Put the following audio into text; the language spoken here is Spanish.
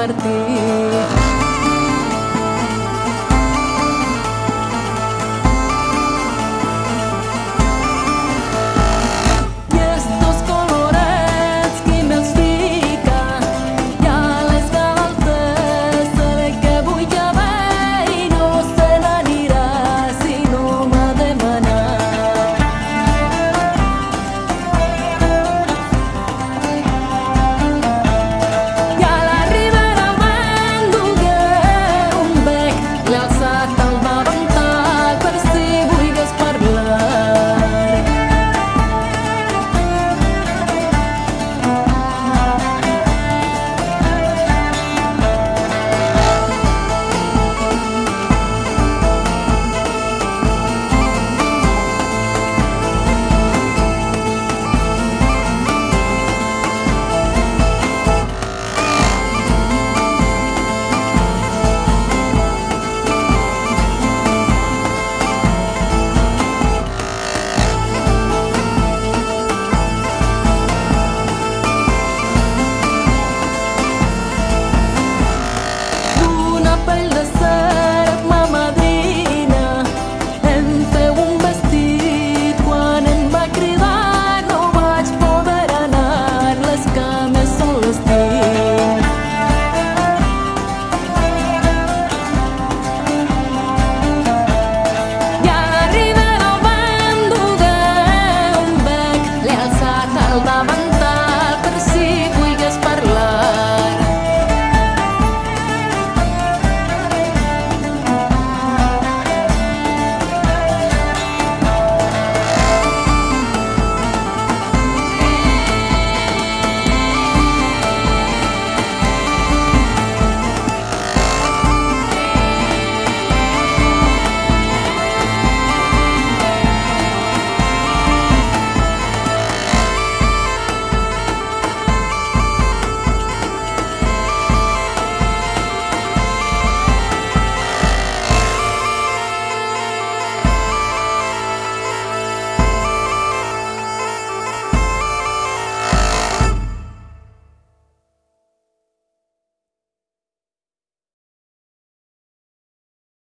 Martín.